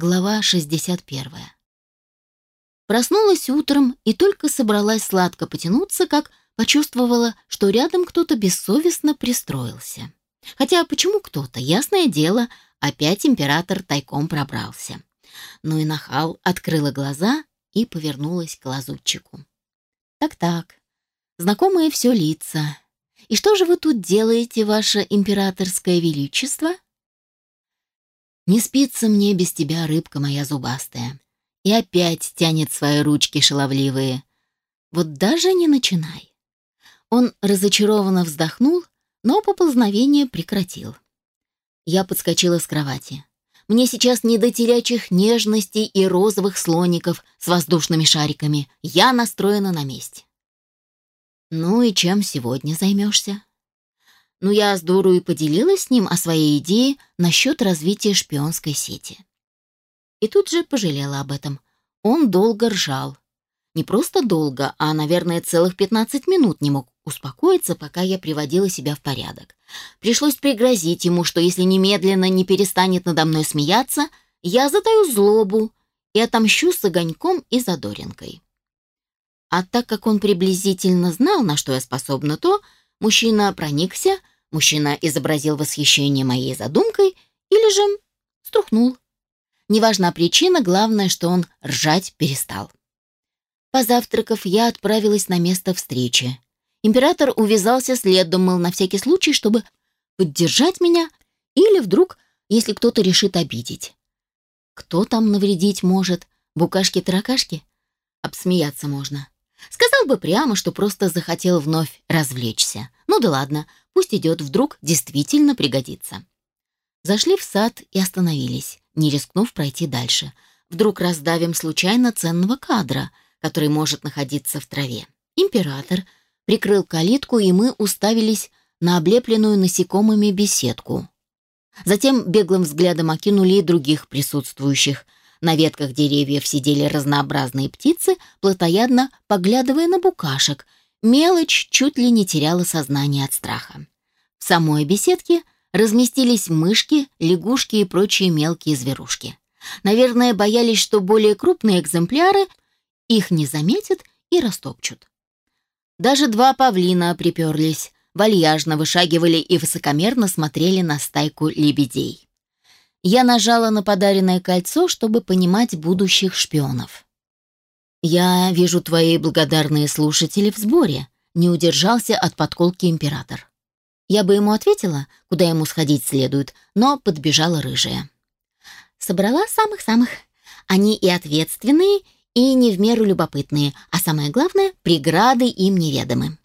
Глава 61. Проснулась утром и только собралась сладко потянуться, как почувствовала, что рядом кто-то бессовестно пристроился. Хотя почему кто-то? Ясное дело, опять император тайком пробрался. Ну и нахал открыла глаза и повернулась к лазутчику. Так-так, знакомые все лица. И что же вы тут делаете, ваше императорское величество? Не спится мне без тебя, рыбка моя зубастая. И опять тянет свои ручки шаловливые. Вот даже не начинай. Он разочарованно вздохнул, но поползновение прекратил. Я подскочила с кровати. Мне сейчас не до телячьих нежностей и розовых слоников с воздушными шариками. Я настроена на месте. Ну и чем сегодня займешься? Ну, я с дуру и поделилась с ним о своей идее насчет развития шпионской сети. И тут же пожалела об этом. Он долго ржал. Не просто долго, а, наверное, целых 15 минут не мог успокоиться, пока я приводила себя в порядок. Пришлось пригрозить ему, что если немедленно не перестанет надо мной смеяться, я затаю злобу и отомщу с огоньком и задоринкой. А так как он приблизительно знал, на что я способна, то мужчина проникся, мужчина изобразил восхищение моей задумкой или же струхнул. Неважна причина, главное, что он ржать перестал. Позавтракав, я отправилась на место встречи. Император увязался следом, мыл на всякий случай, чтобы поддержать меня или вдруг, если кто-то решит обидеть. Кто там навредить может? Букашки-таракашки? Обсмеяться можно. Сказал бы прямо, что просто захотел вновь развлечься. Ну да ладно, пусть идет, вдруг действительно пригодится. Зашли в сад и остановились, не рискнув пройти дальше. Вдруг раздавим случайно ценного кадра, который может находиться в траве. Император прикрыл калитку, и мы уставились на облепленную насекомыми беседку. Затем беглым взглядом окинули и других присутствующих – на ветках деревьев сидели разнообразные птицы, плотоядно поглядывая на букашек. Мелочь чуть ли не теряла сознание от страха. В самой беседке разместились мышки, лягушки и прочие мелкие зверушки. Наверное, боялись, что более крупные экземпляры их не заметят и растопчут. Даже два павлина приперлись, вальяжно вышагивали и высокомерно смотрели на стайку лебедей. Я нажала на подаренное кольцо, чтобы понимать будущих шпионов. «Я вижу твои благодарные слушатели в сборе», — не удержался от подколки император. Я бы ему ответила, куда ему сходить следует, но подбежала рыжая. Собрала самых-самых. Они и ответственные, и не в меру любопытные, а самое главное, преграды им неведомы.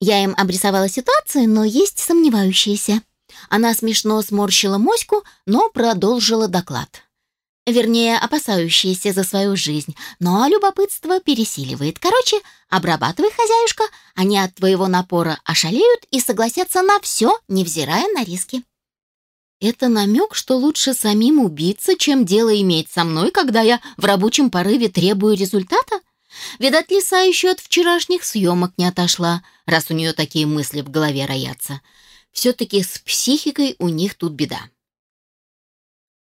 Я им обрисовала ситуацию, но есть сомневающиеся. Она смешно сморщила моську, но продолжила доклад. Вернее, опасающаяся за свою жизнь, но любопытство пересиливает. Короче, обрабатывай, хозяюшка, они от твоего напора ошалеют и согласятся на все, невзирая на риски. Это намек, что лучше самим убиться, чем дело иметь со мной, когда я в рабочем порыве требую результата? Видать, лиса еще от вчерашних съемок не отошла, раз у нее такие мысли в голове роятся. Все-таки с психикой у них тут беда.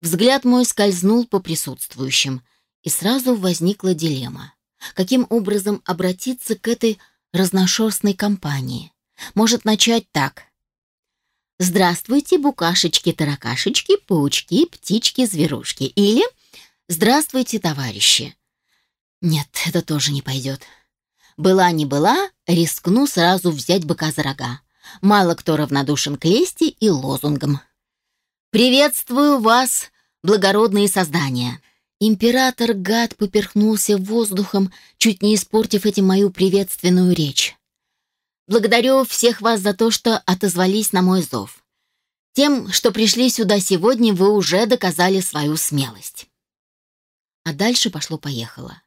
Взгляд мой скользнул по присутствующим, и сразу возникла дилемма. Каким образом обратиться к этой разношерстной компании? Может начать так. «Здравствуйте, букашечки-таракашечки, паучки, птички, зверушки». Или «Здравствуйте, товарищи». Нет, это тоже не пойдет. Была не была, рискну сразу взять быка за рога. Мало кто равнодушен к лести и лозунгам. «Приветствую вас, благородные создания!» Император-гад поперхнулся воздухом, чуть не испортив этим мою приветственную речь. «Благодарю всех вас за то, что отозвались на мой зов. Тем, что пришли сюда сегодня, вы уже доказали свою смелость». А дальше пошло-поехало.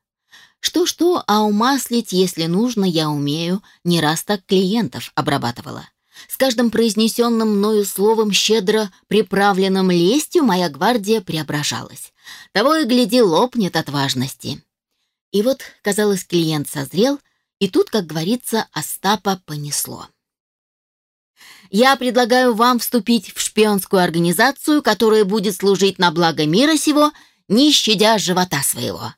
Что-что, а умаслить, если нужно, я умею, не раз так клиентов обрабатывала. С каждым произнесенным мною словом, щедро приправленным лестью, моя гвардия преображалась. Того и гляди, лопнет от важности. И вот, казалось, клиент созрел, и тут, как говорится, Остапа понесло. я предлагаю вам вступить в шпионскую организацию, которая будет служить на благо мира сего, не щадя живота своего».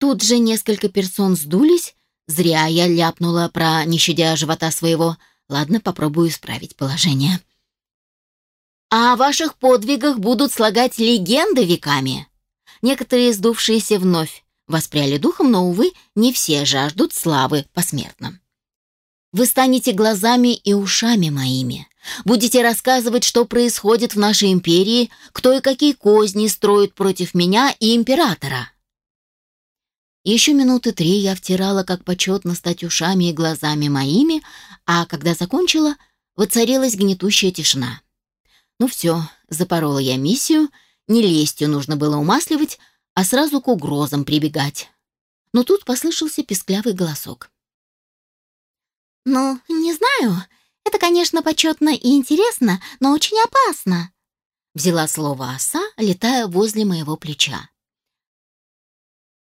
Тут же несколько персон сдулись. Зря я ляпнула про «не щадя живота своего». Ладно, попробую исправить положение. А о ваших подвигах будут слагать легенды веками. Некоторые сдувшиеся вновь воспряли духом, но, увы, не все жаждут славы посмертно. Вы станете глазами и ушами моими. Будете рассказывать, что происходит в нашей империи, кто и какие козни строят против меня и императора. Еще минуты три я втирала, как почетно стать ушами и глазами моими, а когда закончила, воцарилась гнетущая тишина. Ну все, запорола я миссию, не лестью нужно было умасливать, а сразу к угрозам прибегать. Но тут послышался песклявый голосок. «Ну, не знаю. Это, конечно, почетно и интересно, но очень опасно», взяла слово оса, летая возле моего плеча.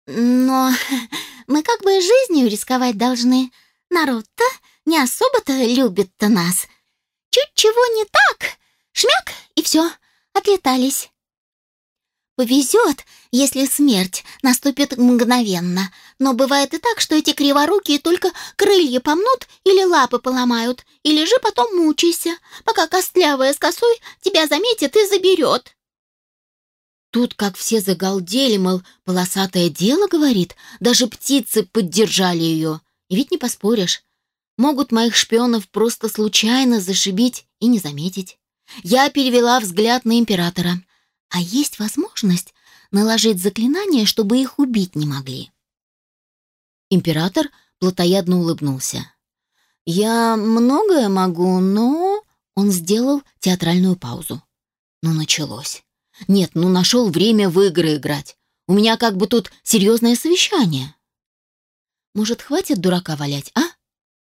Но мы как бы жизнью рисковать должны. Народ-то не особо-то любит-то нас. Чуть чего не так, шмяк, и все, отлетались. Повезет, если смерть наступит мгновенно, но бывает и так, что эти криворукие только крылья помнут или лапы поломают, или же потом мучайся, пока костлявая с косой тебя заметит и заберет. Тут как все загалдели, мол, полосатое дело, говорит, даже птицы поддержали ее. И ведь не поспоришь. Могут моих шпионов просто случайно зашибить и не заметить. Я перевела взгляд на императора. А есть возможность наложить заклинание, чтобы их убить не могли. Император плотоядно улыбнулся. «Я многое могу, но...» Он сделал театральную паузу. Ну, началось. Нет, ну нашел время в игры играть. У меня как бы тут серьезное совещание. Может, хватит дурака валять, а?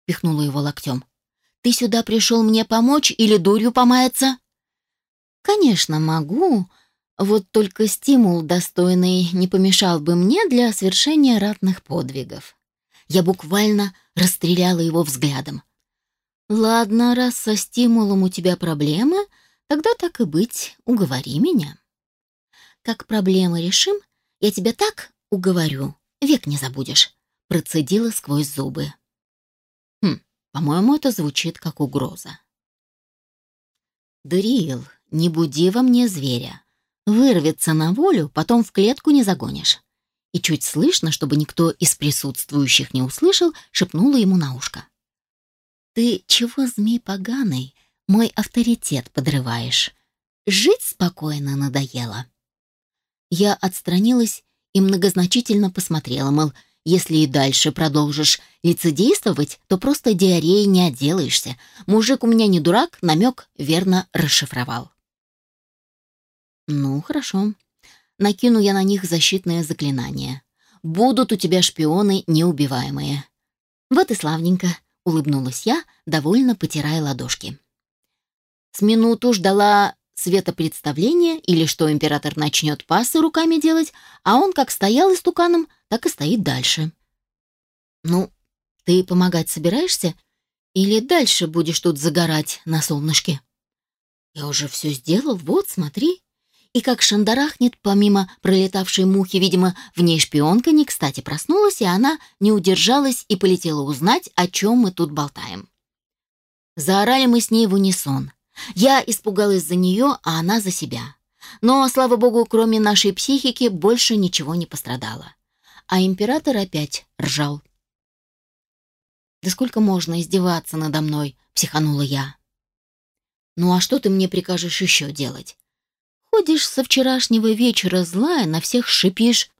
Пихнула его локтем. Ты сюда пришел мне помочь или дурью помаяться? Конечно, могу. Вот только стимул достойный не помешал бы мне для совершения ратных подвигов. Я буквально расстреляла его взглядом. Ладно, раз со стимулом у тебя проблемы, тогда так и быть, уговори меня. Как проблемы решим, я тебя так уговорю, век не забудешь», — процедила сквозь зубы. «Хм, по-моему, это звучит как угроза». «Дрил, не буди во мне зверя. Вырвется на волю, потом в клетку не загонишь». И чуть слышно, чтобы никто из присутствующих не услышал, шепнула ему на ушко. «Ты чего, змей поганый, мой авторитет подрываешь? Жить спокойно надоело». Я отстранилась и многозначительно посмотрела, мол, если и дальше продолжишь лицедействовать, то просто диареей не отделаешься. Мужик у меня не дурак, намек верно расшифровал. Ну, хорошо. Накину я на них защитное заклинание. Будут у тебя шпионы неубиваемые. Вот и славненько, улыбнулась я, довольно потирая ладошки. С минуту ждала светопредставление или что император начнет пасы руками делать, а он как стоял истуканом, так и стоит дальше. «Ну, ты помогать собираешься или дальше будешь тут загорать на солнышке?» «Я уже все сделал, вот, смотри». И как шандарахнет, помимо пролетавшей мухи, видимо, в ней шпионка не кстати проснулась, и она не удержалась и полетела узнать, о чем мы тут болтаем. Заорали мы с ней в унисон. Я испугалась за нее, а она за себя. Но, слава богу, кроме нашей психики, больше ничего не пострадало. А император опять ржал. «Да сколько можно издеваться надо мной?» — психанула я. «Ну а что ты мне прикажешь еще делать? Ходишь со вчерашнего вечера злая, на всех шипишь.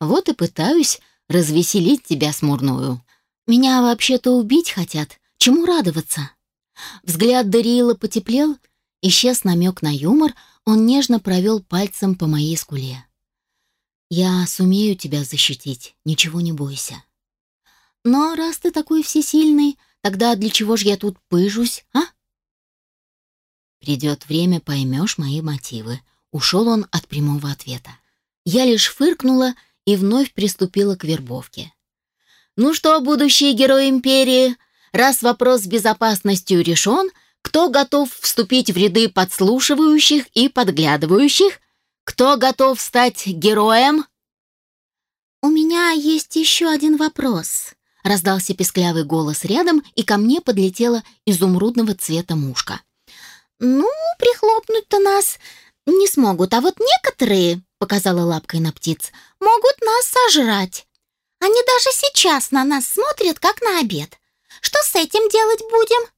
Вот и пытаюсь развеселить тебя смурную. Меня вообще-то убить хотят. Чему радоваться?» Взгляд Дариила потеплел, исчез намек на юмор, он нежно провел пальцем по моей скуле. «Я сумею тебя защитить, ничего не бойся». «Но раз ты такой всесильный, тогда для чего же я тут пыжусь, а?» «Придет время, поймешь мои мотивы», — ушел он от прямого ответа. Я лишь фыркнула и вновь приступила к вербовке. «Ну что, будущий герой империи, Раз вопрос с безопасностью решен, кто готов вступить в ряды подслушивающих и подглядывающих? Кто готов стать героем? «У меня есть еще один вопрос», — раздался песклявый голос рядом, и ко мне подлетела изумрудного цвета мушка. «Ну, прихлопнуть-то нас не смогут, а вот некоторые, — показала лапкой на птиц, — могут нас сожрать. Они даже сейчас на нас смотрят, как на обед. Что с этим делать будем?»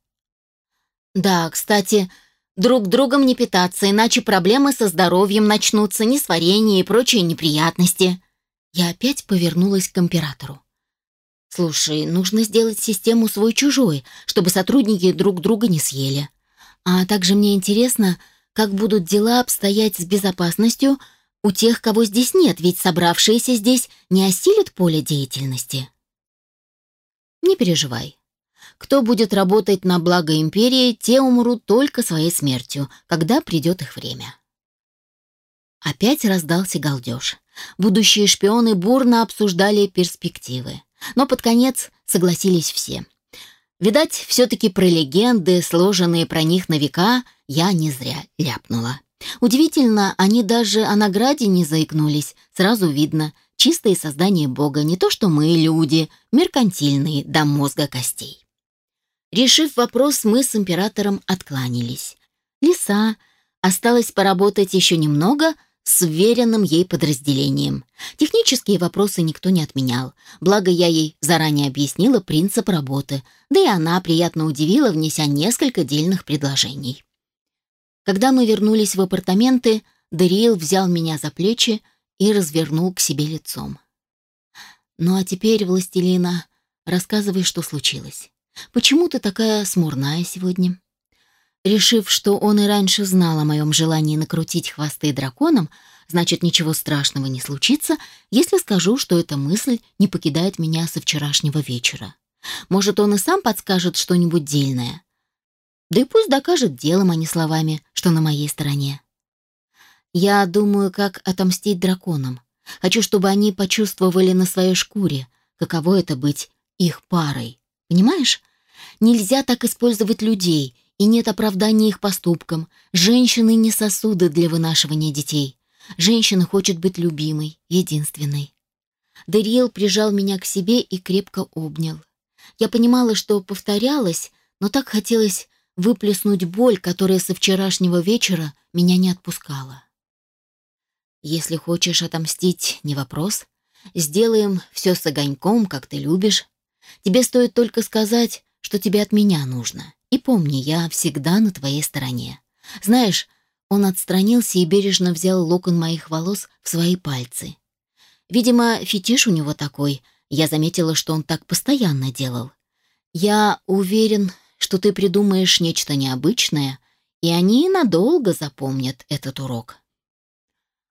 Да, кстати, друг другом не питаться, иначе проблемы со здоровьем начнутся, несварение и прочие неприятности. Я опять повернулась к императору. Слушай, нужно сделать систему свой-чужой, чтобы сотрудники друг друга не съели. А также мне интересно, как будут дела обстоять с безопасностью у тех, кого здесь нет, ведь собравшиеся здесь не осилят поле деятельности. Не переживай. Кто будет работать на благо империи, те умрут только своей смертью, когда придет их время. Опять раздался галдеж. Будущие шпионы бурно обсуждали перспективы. Но под конец согласились все. Видать, все-таки про легенды, сложенные про них на века, я не зря ляпнула. Удивительно, они даже о награде не заикнулись. Сразу видно, чистое создание Бога, не то что мы, люди, меркантильные до мозга костей. Решив вопрос, мы с императором откланялись. Лиса осталось поработать еще немного с уверенным ей подразделением. Технические вопросы никто не отменял, благо я ей заранее объяснила принцип работы, да и она приятно удивила, внеся несколько дельных предложений. Когда мы вернулись в апартаменты, Дариэл взял меня за плечи и развернул к себе лицом. «Ну а теперь, властелина, рассказывай, что случилось». Почему ты такая смурная сегодня?» Решив, что он и раньше знал о моем желании накрутить хвосты драконам, значит, ничего страшного не случится, если скажу, что эта мысль не покидает меня со вчерашнего вечера. Может, он и сам подскажет что-нибудь дельное. Да и пусть докажет делом, а не словами, что на моей стороне. Я думаю, как отомстить драконам. Хочу, чтобы они почувствовали на своей шкуре, каково это быть их парой. Понимаешь? Нельзя так использовать людей, и нет оправдания их поступкам. Женщины не сосуды для вынашивания детей. Женщина хочет быть любимой, единственной. Дариэл прижал меня к себе и крепко обнял. Я понимала, что повторялась, но так хотелось выплеснуть боль, которая со вчерашнего вечера меня не отпускала. Если хочешь отомстить, не вопрос. Сделаем все с огоньком, как ты любишь. Тебе стоит только сказать, что тебе от меня нужно. И помни, я всегда на твоей стороне. Знаешь, он отстранился и бережно взял локон моих волос в свои пальцы. Видимо, фетиш у него такой. Я заметила, что он так постоянно делал. Я уверен, что ты придумаешь нечто необычное, и они надолго запомнят этот урок.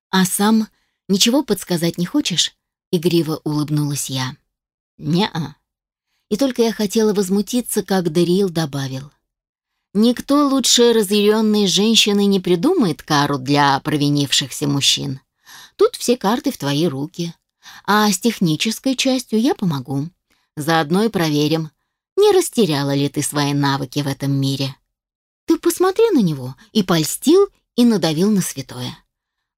А сам ничего подсказать не хочешь? Игриво улыбнулась я. Не-а. И только я хотела возмутиться, как Дарил добавил. «Никто лучше разъяренной женщины не придумает кару для провинившихся мужчин. Тут все карты в твои руки. А с технической частью я помогу. Заодно и проверим, не растеряла ли ты свои навыки в этом мире. Ты посмотри на него, и польстил, и надавил на святое.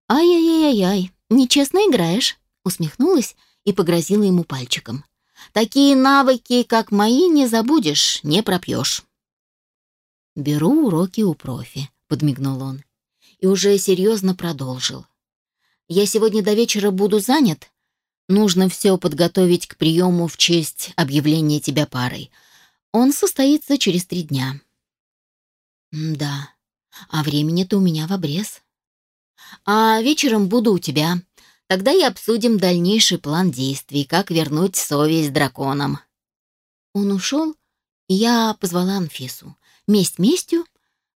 «Ай-яй-яй-яй, нечестно играешь», усмехнулась и погрозила ему пальчиком. Такие навыки, как мои, не забудешь, не пропьешь. «Беру уроки у профи», — подмигнул он. И уже серьезно продолжил. «Я сегодня до вечера буду занят. Нужно все подготовить к приему в честь объявления тебя парой. Он состоится через три дня». «Да, а времени-то у меня в обрез». «А вечером буду у тебя. Тогда и обсудим дальнейший план действий, как вернуть совесть драконам». Он ушел, и я позвала Анфису. Месть местью,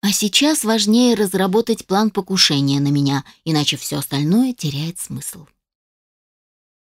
а сейчас важнее разработать план покушения на меня, иначе все остальное теряет смысл.